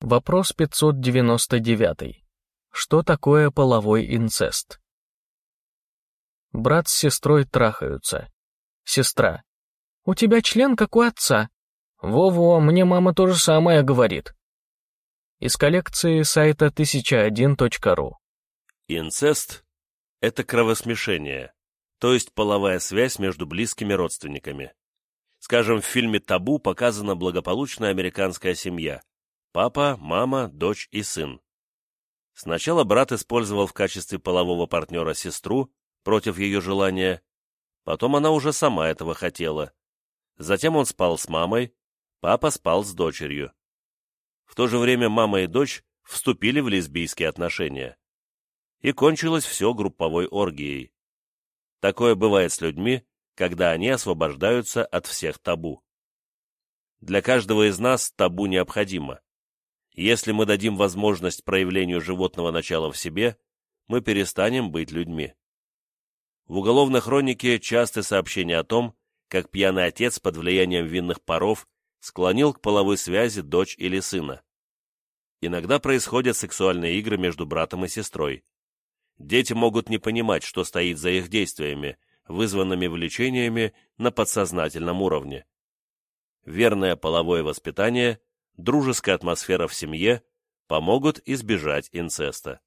Вопрос 599. Что такое половой инцест? Брат с сестрой трахаются. Сестра. «У тебя член, как у отца». «Во-во, мне мама то же самое говорит». Из коллекции сайта 1001.ru. Инцест — это кровосмешение, то есть половая связь между близкими родственниками. Скажем, в фильме «Табу» показана благополучная американская семья. Папа, мама, дочь и сын. Сначала брат использовал в качестве полового партнера сестру против ее желания, потом она уже сама этого хотела. Затем он спал с мамой, папа спал с дочерью. В то же время мама и дочь вступили в лесбийские отношения. И кончилось все групповой оргией. Такое бывает с людьми, когда они освобождаются от всех табу. Для каждого из нас табу необходимо. Если мы дадим возможность проявлению животного начала в себе, мы перестанем быть людьми. В уголовной хронике часты сообщения о том, как пьяный отец под влиянием винных паров склонил к половой связи дочь или сына. Иногда происходят сексуальные игры между братом и сестрой. Дети могут не понимать, что стоит за их действиями, вызванными влечениями на подсознательном уровне. Верное половое воспитание, дружеская атмосфера в семье помогут избежать инцеста.